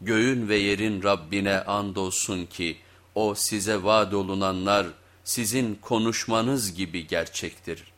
göğün ve yerin Rabbine andolsun ki o size vaad olunanlar sizin konuşmanız gibi gerçektir.''